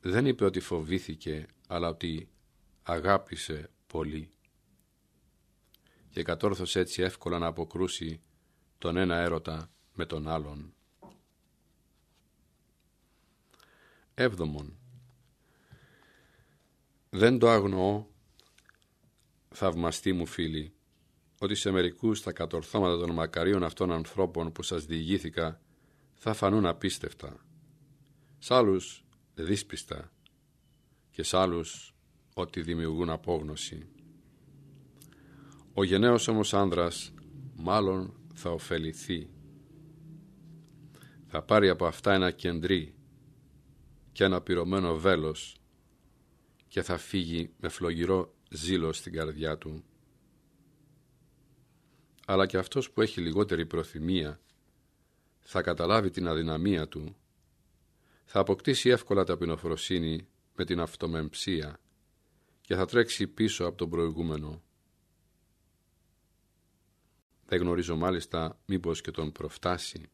Speaker 1: δεν είπε ότι φοβήθηκε, αλλά ότι αγάπησε πολύ. Και κατόρθωσε έτσι εύκολα να αποκρούσει τον ένα έρωτα με τον άλλον. Έβδομον. Δεν το αγνοώ, θαυμαστή μου φίλοι, ότι σε μερικούς τα κατορθώματα των μακαρίων αυτών ανθρώπων που σας διηγήθηκα θα φανούν απίστευτα. Σ' άλλους δύσπιστα και σ' άλλους ότι δημιουργούν απόγνωση. Ο γενναίος όμως άνδρας μάλλον θα ωφεληθεί. Θα πάρει από αυτά ένα κεντρί και ένα πυρωμένο βέλος και θα φύγει με φλογυρό ζήλο στην καρδιά του. Αλλά και αυτός που έχει λιγότερη προθυμία θα καταλάβει την αδυναμία του, θα αποκτήσει εύκολα ταπεινοφροσύνη με την αυτομεμψία και θα τρέξει πίσω από τον προηγούμενο. Δεν γνωρίζω μάλιστα μήπως και τον προφτάσει.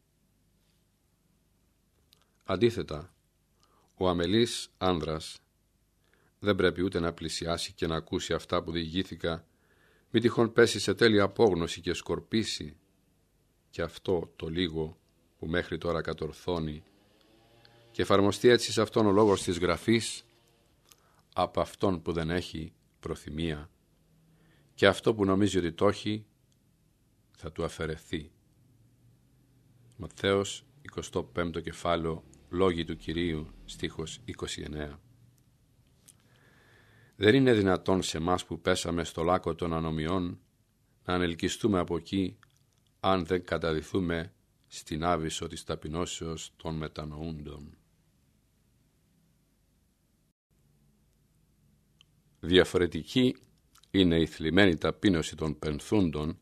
Speaker 1: Αντίθετα, ο αμελής άνδρας δεν πρέπει ούτε να πλησιάσει και να ακούσει αυτά που διηγήθηκα, μη τυχόν πέσει σε τέλεια απόγνωση και σκορπίσει. Και αυτό το λίγο που μέχρι τώρα κατορθώνει. Και εφαρμοστεί έτσι σε αυτόν ο λόγος της γραφής από αυτόν που δεν έχει προθυμία και αυτό που νομίζει ότι το έχει θα του αφαιρεθεί. Ματθαίος 25ο κεφάλαιο Λόγοι του Κυρίου στίχος 29 Δεν είναι δυνατόν σε μας που πέσαμε στο λάκκο των ανομιών να ανελκυστούμε από εκεί αν δεν καταδυθούμε στην άβυσο της ταπεινώσεως των μετανοούντων. Διαφορετική είναι η θλιμμένη ταπείνωση των πενθούντων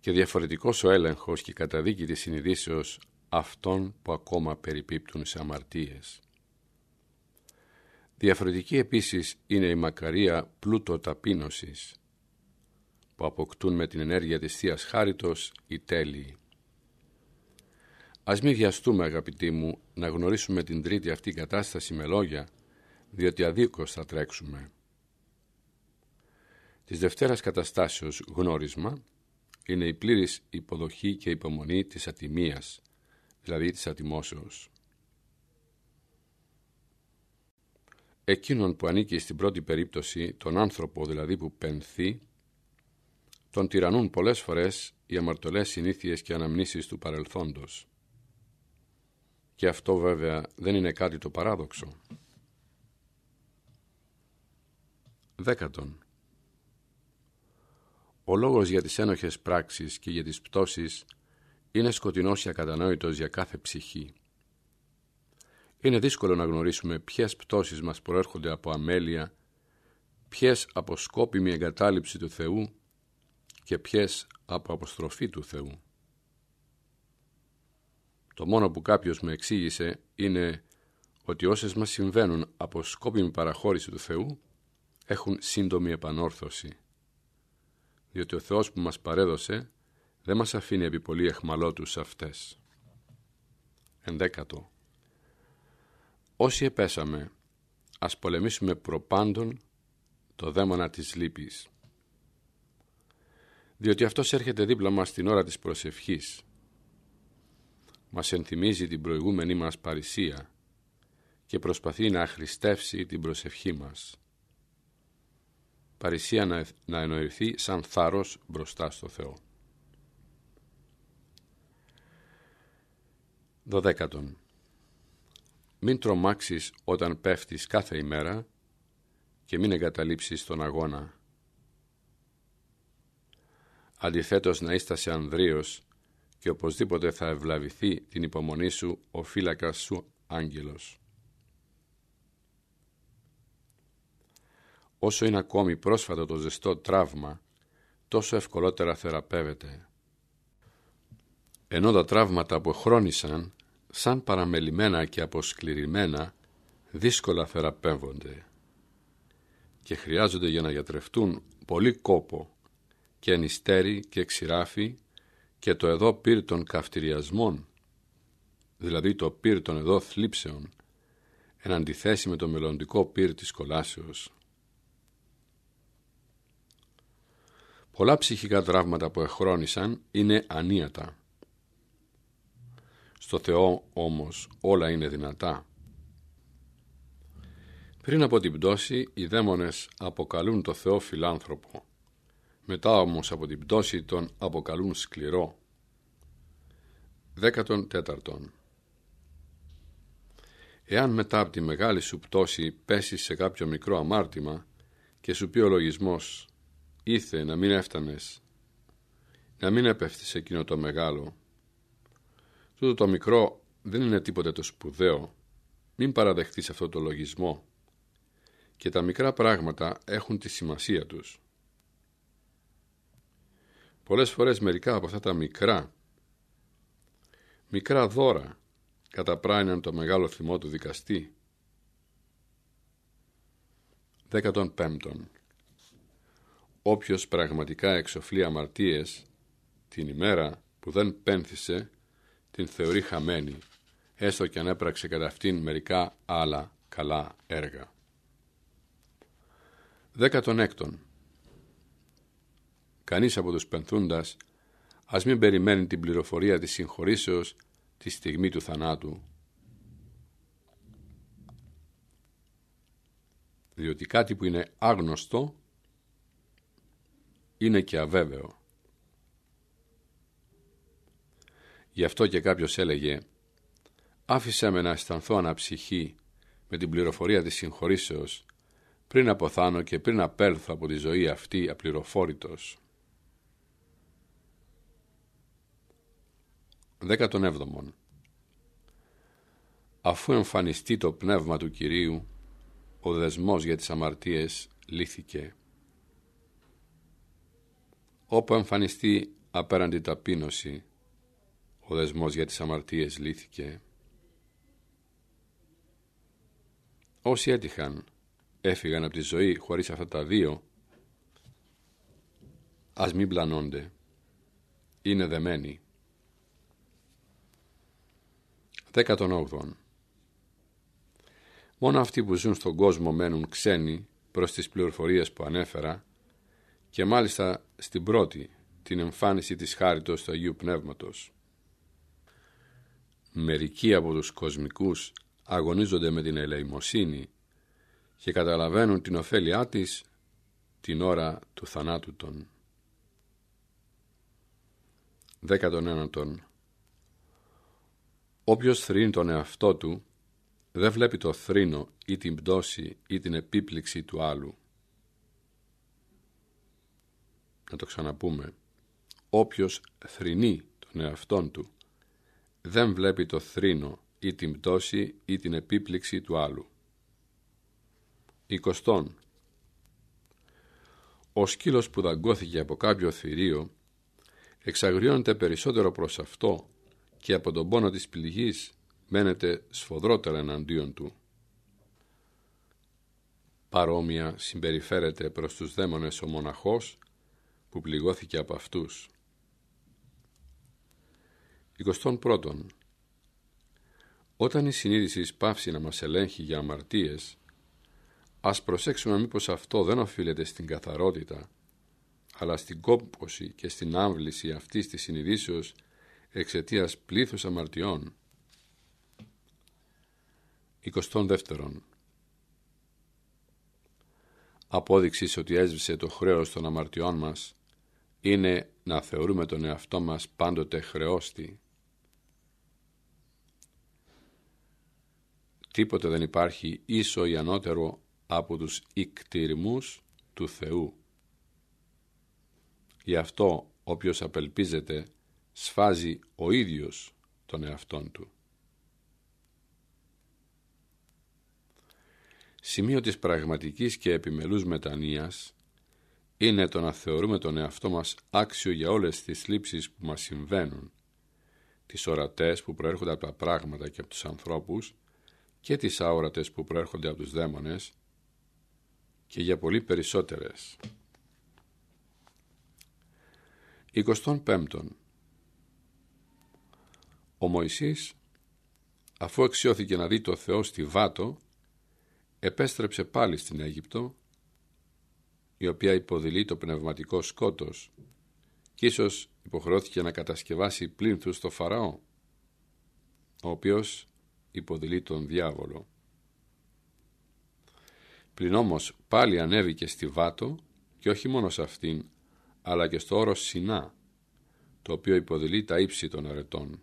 Speaker 1: και διαφορετικός ο έλεγχος και η καταδίκη της συνειδήσεως αυτών που ακόμα περιπίπτουν σε αμαρτίες. Διαφορετική επίσης είναι η μακαρία πλούτο ταπείνωσης, που αποκτούν με την ενέργεια της Θείας Χάριτος οι τέλειοι. Ας μην βιαστούμε αγαπητοί μου να γνωρίσουμε την τρίτη αυτή κατάσταση με λόγια, διότι αδίκως θα τρέξουμε. Της Δευτέρας καταστάσεως γνώρισμα είναι η πλήρης υποδοχή και υπομονή της ατιμίας, δηλαδή της ατιμώσεως. Εκείνον που ανήκει στην πρώτη περίπτωση, τον άνθρωπο δηλαδή που πενθεί, τον τυραννούν πολλές φορές οι αμαρτωλές συνήθειες και αναμνήσεις του παρελθόντος. Και αυτό βέβαια δεν είναι κάτι το παράδοξο. Δέκατον. Ο λόγος για τις ένοχες πράξεις και για τις πτώσεις είναι σκοτεινός και ακατανόητος για κάθε ψυχή. Είναι δύσκολο να γνωρίσουμε ποιες πτώσεις μας προέρχονται από αμέλεια, ποιες από σκόπιμη εγκατάλειψη του Θεού και ποιες από αποστροφή του Θεού. Το μόνο που κάποιος με εξήγησε είναι ότι όσες μας συμβαίνουν από σκόπιμη παραχώρηση του Θεού έχουν σύντομη επανόρθωση. Διότι ο Θεός που μας παρέδωσε δεν μας αφήνει επί πολύ εχμαλώτους αυτές. Ενδέκατο. Όσοι επέσαμε, ας πολεμήσουμε προπάντων το δαίμονα της λύπης. Διότι αυτός έρχεται δίπλα μας την ώρα της προσευχής. Μας ενθυμίζει την προηγούμενη μας παρησία και προσπαθεί να αχρηστεύσει την προσευχή μας. Παρησία να, να εννοηθεί σαν θάρρος μπροστά στο Θεό. Δωδέκατον. Μην τρομάξεις όταν πέφτεις κάθε ημέρα και μην εγκαταλείψεις τον αγώνα. Αντιθέτως να σε ανδρίος και οπωσδήποτε θα ευλαβηθεί την υπομονή σου ο φύλακας σου άγγελος. Όσο είναι ακόμη πρόσφατο το ζεστό τραύμα, τόσο ευκολότερα θεραπεύεται. Ενώ τα τραύματα που χρόνισαν σαν παραμελημένα και αποσκληρημένα, δύσκολα θεραπεύονται και χρειάζονται για να γιατρευτούν πολύ κόπο και νηστέρι και ξηράφι και το εδώ πυρ των καυτηριασμών, δηλαδή το πυρ των εδώ θλίψεων, εν αντιθέσει με το μελλοντικό πυρ της κολάσεως. Πολλά ψυχικά τραύματα που εχρόνησαν είναι ανίατα στο Θεό όμως όλα είναι δυνατά. Πριν από την πτώση οι δαίμονες αποκαλούν το Θεό φιλάνθρωπο. Μετά όμως από την πτώση τον αποκαλούν σκληρό. Δέκατον τέταρτον. Εάν μετά από τη μεγάλη σου πτώση πέσεις σε κάποιο μικρό αμάρτημα και σου πει ο λογισμός «Ήθε να μην έφτανες, να μην έπεφτεις εκείνο το μεγάλο», Τούτο το μικρό δεν είναι τίποτε το σπουδαίο. Μην παραδεχτείς αυτό το λογισμό. Και τα μικρά πράγματα έχουν τη σημασία τους. Πολλές φορές μερικά από αυτά τα μικρά, μικρά δώρα, καταπράνιαν το μεγάλο θυμό του δικαστή. 15. Όποιος πραγματικά εξοφλεί αμαρτίες την ημέρα που δεν πένθησε την θεωρεί χαμένη, έστω και αν έπραξε κατά αυτήν μερικά άλλα καλά έργα. Δέκατον έκτον. Κανείς από τους πενθούντας ας μην περιμένει την πληροφορία της συγχωρήσεως τη στιγμή του θανάτου. Διότι κάτι που είναι άγνωστο είναι και αβέβαιο. Γι' αυτό και κάποιος έλεγε «Άφησέ με να αισθανθώ αναψυχή με την πληροφορία της συγχωρήσεως πριν αποθάνω και πριν απέλθω από τη ζωή αυτή απληροφόρητος». 17. Αφού εμφανιστεί το πνεύμα του Κυρίου, ο δεσμός για τις αμαρτίες λύθηκε. Όπου εμφανιστεί απέραντη ταπείνωση, ο δεσμός για τις αμαρτίες λύθηκε. Όσοι έτυχαν έφυγαν από τη ζωή χωρίς αυτά τα δύο ας μην πλανώνται. Είναι δεμένοι. 18. Μόνο αυτοί που ζουν στον κόσμο μένουν ξένοι προς τις πληροφορίες που ανέφερα και μάλιστα στην πρώτη την εμφάνιση της χάριτος του Αγίου Πνεύματος. Μερικοί από τους κοσμικούς αγωνίζονται με την ελεημοσύνη και καταλαβαίνουν την ωφέλειά της την ώρα του θανάτου των. 19. Όποιος θρύνει τον εαυτό του δεν βλέπει το θρήνο ή την πτώση ή την επίπληξη του άλλου. Να το ξαναπούμε. Όποιος θρηνεί τον εαυτόν του δεν βλέπει το θρήνο ή την πτώση ή την επίπληξη του άλλου. Εικοστόν. Ο σκύλος που δαγκώθηκε από κάποιο θηρίο εξαγριώνεται περισσότερο προς αυτό και από τον πόνο της πληγής μένεται σφοδρότερα εναντίον του. Παρόμοια συμπεριφέρεται προς τους δαίμονες ο μοναχός που πληγώθηκε από αυτούς. 21. Όταν η συνείδηση πάυσει να μας ελέγχει για αμαρτίες, ας προσέξουμε μήπως αυτό δεν οφείλεται στην καθαρότητα, αλλά στην κόμποση και στην άμβληση αυτής της συνειδήσεως εξαιτίας πλήθους αμαρτιών. 22. Απόδειξης ότι έσβησε το χρέος των αμαρτιών μας είναι να θεωρούμε τον εαυτό μας πάντοτε χρεώστη. Τίποτε δεν υπάρχει ίσο ή ανώτερο από τους ικτηρμούς του Θεού. Γι' αυτό όποιος απελπίζεται σφάζει ο ίδιος τον εαυτόν του. Σημείο της πραγματικής και επιμελούς μετανοίας είναι το να θεωρούμε τον εαυτό μας άξιο για όλες τις λήψεις που μας συμβαίνουν, τις ορατές που προέρχονται από τα πράγματα και από τους ανθρώπους και τις αόρατες που προέρχονται από τους δαίμονες και για πολύ περισσότερες. 25. Ο Μωυσής, αφού αξιώθηκε να δει το Θεό στη Βάτο, επέστρεψε πάλι στην Αίγυπτο, η οποία υποδηλεί το πνευματικό σκότος και ίσως υποχρεώθηκε να κατασκευάσει πλήνθους στο Φαραώ, ο οποίος υποδηλεί τον διάβολο. Πλην όμως πάλι ανέβηκε στη Βάτο και όχι μόνο σε αυτήν, αλλά και στο όρος Σινά, το οποίο υποδηλεί τα ύψη των αρετών.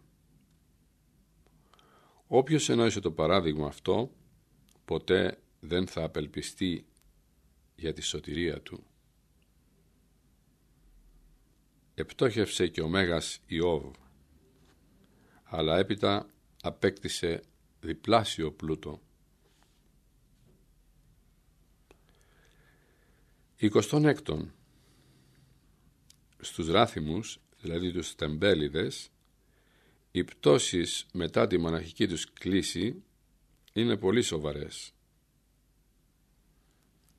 Speaker 1: Όποιος εννοήσε το παράδειγμα αυτό, ποτέ δεν θα απελπιστεί για τη σωτηρία του. Επτόχευσε και ο Μέγας Ιώβ, αλλά έπειτα απέκτησε διπλάσιο πλούτο. 26. Στους ράθιμους, δηλαδή τους τεμπέληδες, οι πτώσεις μετά τη μοναχική τους κλίση είναι πολύ σοβαρές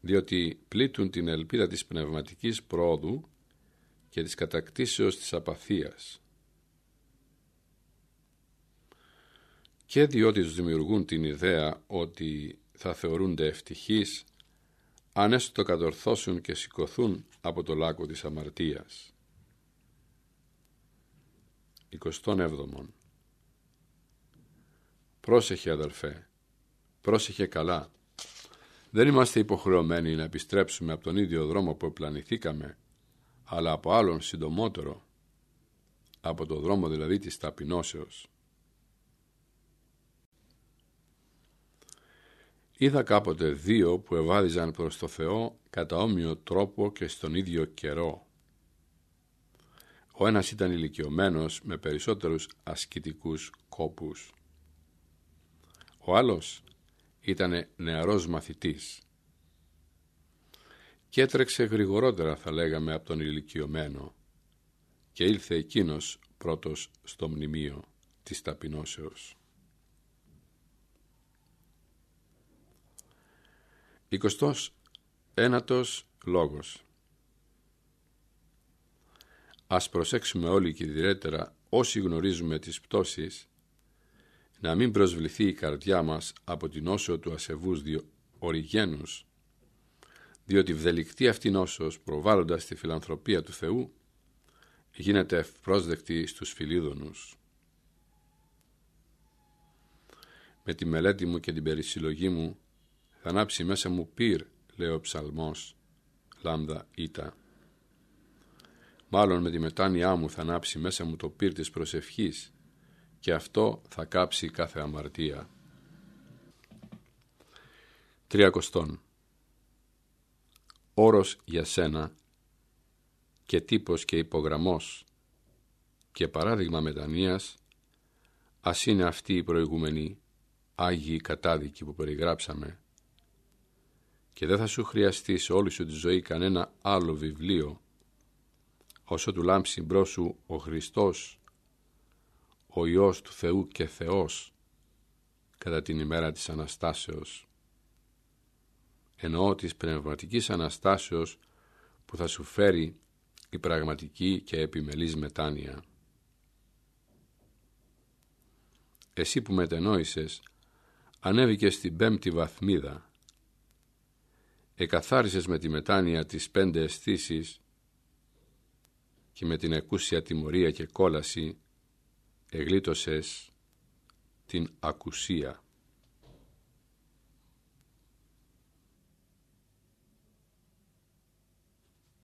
Speaker 1: διότι πλήττουν την ελπίδα της πνευματικής πρόοδου και της κατακτήσεως της απαθίας. Και διότι τους δημιουργούν την ιδέα ότι θα θεωρούνται ευτυχείς αν έστω το κατορθώσουν και σηκωθούν από το λάκκο της αμαρτίας. 27. Πρόσεχε αδελφέ, πρόσεχε καλά. Δεν είμαστε υποχρεωμένοι να επιστρέψουμε από τον ίδιο δρόμο που επλανηθήκαμε, αλλά από άλλον συντομότερο, από το δρόμο δηλαδή της ταπεινώσεως. Είδα κάποτε δύο που ευάδιζαν προς το Θεό κατά όμοιο τρόπο και στον ίδιο καιρό. Ο ένας ήταν ηλικιωμένος με περισσότερους ασκητικούς κόπους. Ο άλλος ήταν νεαρός μαθητής. Και έτρεξε γρηγορότερα θα λέγαμε από τον ηλικιωμένο. Και ήλθε εκείνος πρώτος στο μνημείο της ταπεινώσεως. Εικοστός ένατος λόγος. Ας προσέξουμε όλοι και ιδιαίτερα όσοι γνωρίζουμε τις πτώσεις να μην προσβληθεί η καρδιά μας από την όσο του ασεβούς διο... οριγένους διότι βδελικτή αυτή νόσος προβάλλοντας τη φιλανθρωπία του Θεού γίνεται ευπρόσδεκτη στους φιλίδωνους. Με τη μελέτη μου και την περισυλλογή μου θα ανάψει μέσα μου πυρ, λέει ο ψαλμός, λάμδα ήτα. Μάλλον με τη μετάνοιά μου θα ανάψει μέσα μου το πυρ της προσευχής και αυτό θα κάψει κάθε αμαρτία. Τριακοστόν Όρος για σένα και τύπος και υπογραμμός και παράδειγμα μετανοίας ας είναι αυτή η προηγούμενη Άγιοι κατάδικοι που περιγράψαμε και δεν θα σου χρειαστεί σε όλη σου τη ζωή κανένα άλλο βιβλίο όσο του λάμψει μπρος σου ο Χριστός ο Υιός του Θεού και Θεός κατά την ημέρα της Αναστάσεως εννοώ της πνευματικής Αναστάσεως που θα σου φέρει η πραγματική και επιμελής μετάνοια. Εσύ που μετενόησες ανέβηκες στην πέμπτη βαθμίδα εκαθάρισες με τη μετάνοια τις πέντε αισθήσεις και με την εκούσια τιμωρία και κόλαση εγλίτωσες την ακουσία.